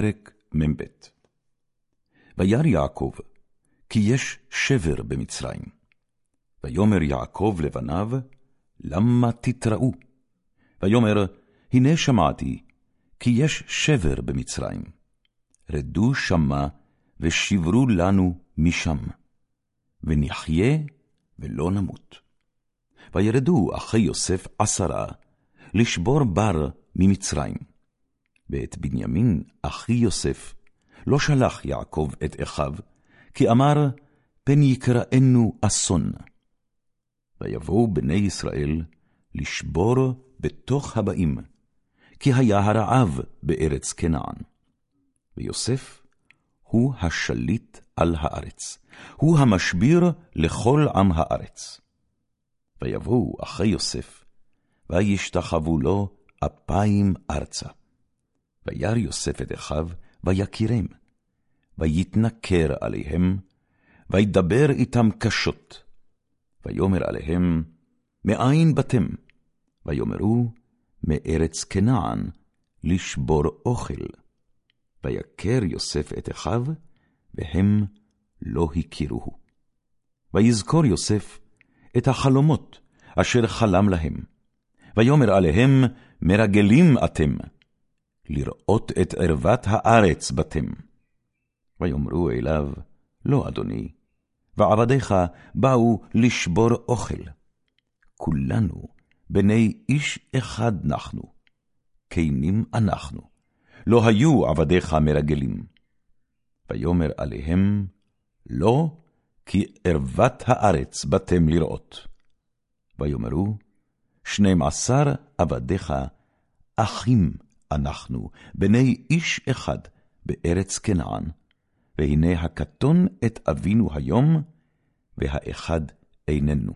פרק מ"ב וירא יעקב, כי יש שבר במצרים. ויאמר יעקב לבניו, למה תתראו? ויאמר, הנה שמעתי, כי יש שבר במצרים. רדו שמה, ושברו לנו משם, ונחיה ולא נמות. וירדו אחי יוסף עשרה, לשבור בר ממצרים. ואת בנימין, אחי יוסף, לא שלח יעקב את אחיו, כי אמר, פן יקראנו אסון. ויבואו בני ישראל לשבור בתוך הבאים, כי היה הרעב בארץ כנען. ויוסף הוא השליט על הארץ, הוא המשביר לכל עם הארץ. ויבואו אחי יוסף, וישתחוו לו אפיים ארצה. וירא יוסף את אחיו, ויקירם, ויתנכר עליהם, וידבר איתם קשות. ויאמר עליהם, מאין באתם? ויאמרו, מארץ כנען, לשבור אוכל. ויכר יוסף את אחיו, והם לא הכירוהו. ויזכור יוסף את החלומות אשר חלם להם. ויאמר עליהם, מרגלים אתם, לראות את ערוות הארץ בתם. ויאמרו אליו, לא, אדוני, ועבדיך באו לשבור אוכל. כולנו בני איש אחד נחנו, כנים אנחנו, לא היו עבדיך מרגלים. ויאמר עליהם, לא, כי ערוות הארץ באתם לראות. ויאמרו, שנים עשר עבדיך אחים אנחנו, בני איש אחד, בארץ כנען, והנה הקטון את אבינו היום, והאחד איננו.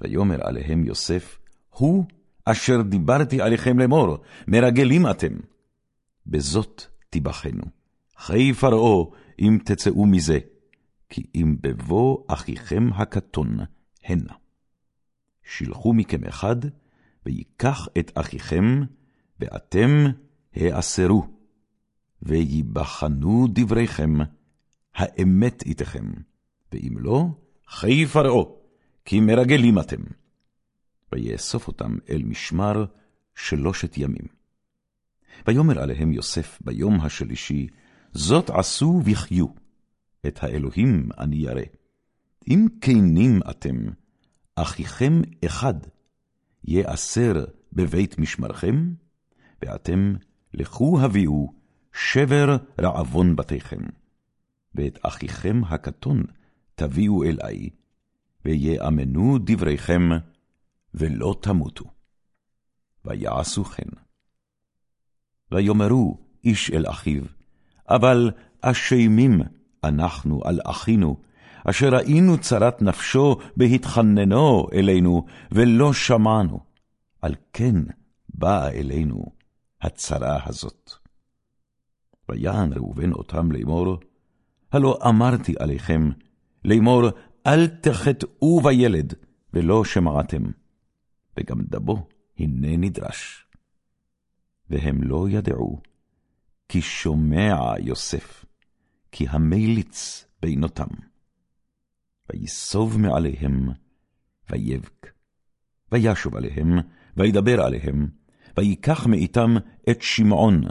ויאמר עליהם יוסף, הוא אשר דיברתי עליכם לאמור, מרגלים אתם. בזאת תיבחנו, חי פרעה, אם תצאו מזה, כי אם בבוא אחיכם הקטון הנה. שילחו מכם אחד, ויקח את אחיכם, ואתם העשרו, ויבחנו דבריכם, האמת איתכם, ואם לא, חי פרעה, כי מרגלים אתם. ויאסוף אותם אל משמר שלושת ימים. ויאמר עליהם יוסף ביום השלישי, זאת עשו וחיו, את האלוהים אני ירא. אם כנים אתם, אחיכם אחד, יאסר בבית משמרכם, ואתם לכו הביאו שבר רעבון בתיכם. ואת אחיכם הקטון תביאו אלי, ויאמנו דבריכם, ולא תמותו. ויעשו כן. ויאמרו איש אל אחיו, אבל אשמים אנחנו על אחינו, אשר ראינו צרת נפשו בהתחננו אלינו, ולא שמענו. על כן באה אלינו הצרה הזאת. ויען ראובן אותם לאמור, הלא אמרתי עליכם, לאמור, אל תחטאו בילד, ולא שמעתם, וגם דבו הנה נדרש. והם לא ידעו, כי שומע יוסף, כי המליץ בינותם. ויסוב מעליהם, ויבק. וישוב עליהם, וידבר עליהם, ויקח מאיתם את שמעון,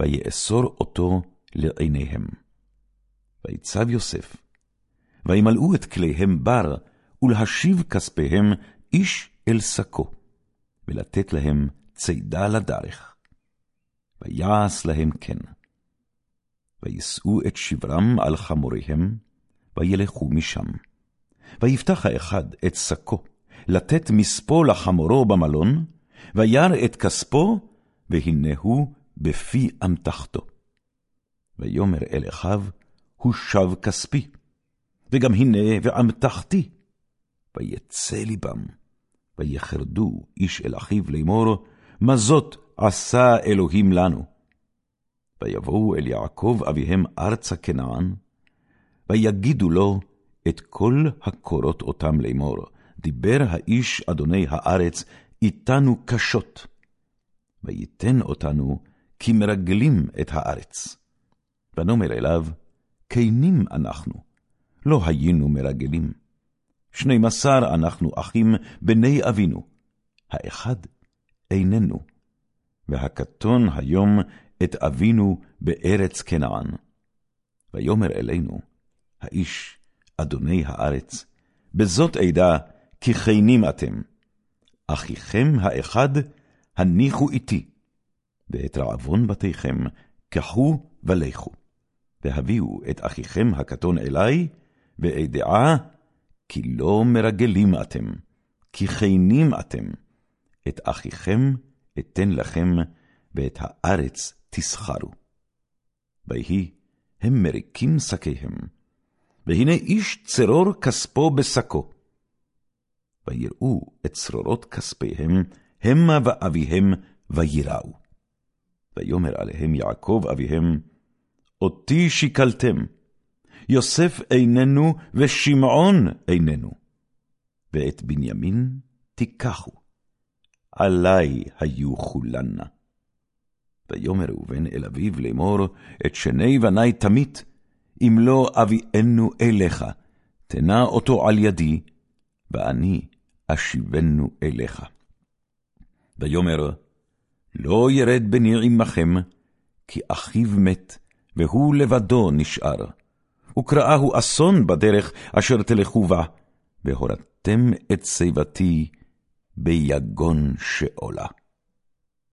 ויאסור אותו לעיניהם. ויצב יוסף, וימלאו את כליהם בר, ולהשיב כספיהם איש אל שקו, ולתת להם צידה לדרך. ויעש להם כן. וישאו את שברם על חמוריהם, וילכו משם. ויפתח האחד את שקו, לתת מספו לחמורו במלון, וירא את כספו, והנה הוא בפי אמתחתו. ויאמר אל אחיו, הושב כספי, וגם הנה ואמתחתי. ויצא ליבם, ויחרדו איש אל אחיו לאמור, מה זאת עשה אלוהים לנו? ויבואו אל יעקב אביהם ארצה כנען, ויגידו לו את כל הקורות אותם לאמור, דיבר האיש אדוני הארץ איתנו קשות, ויתן אותנו כי מרגלים את הארץ. ונאמר אליו, כנים אנחנו, לא היינו מרגלים. שנים עשר אנחנו אחים בני אבינו, האחד איננו, והקטון היום את אבינו בארץ כנען. ויאמר אלינו, האיש, אדוני הארץ, בזאת אדע כי כנים אתם. אחיכם האחד הניחו איתי, ואת רעבון בתיכם קחו ולכו. והביאו את אחיכם הקטון אלי, ואדעה כי לא מרגלים אתם, כי כנים אתם. את אחיכם אתן לכם, ואת הארץ תסחרו. ויהי הם מריקים שקיהם, והנה איש צרור כספו בשקו. ויראו את צרורות כספיהם, המה ואביהם, ויראו. ויאמר עליהם יעקב אביהם, אותי שיקלתם, יוסף איננו, ושמעון איננו, ואת בנימין תיקחו, עלי היו כולנה. ויאמר ראובן אל אביו לאמור, את שני בני תמית, אם לא אביאנו אליך, תנה אותו על ידי, ואני אשיבנו אליך. ויאמר, לא ירד בני עמכם, כי אחיו מת, והוא לבדו נשאר. וקראהו אסון בדרך אשר תלכו בה, והורדתם את שיבתי ביגון שאולה.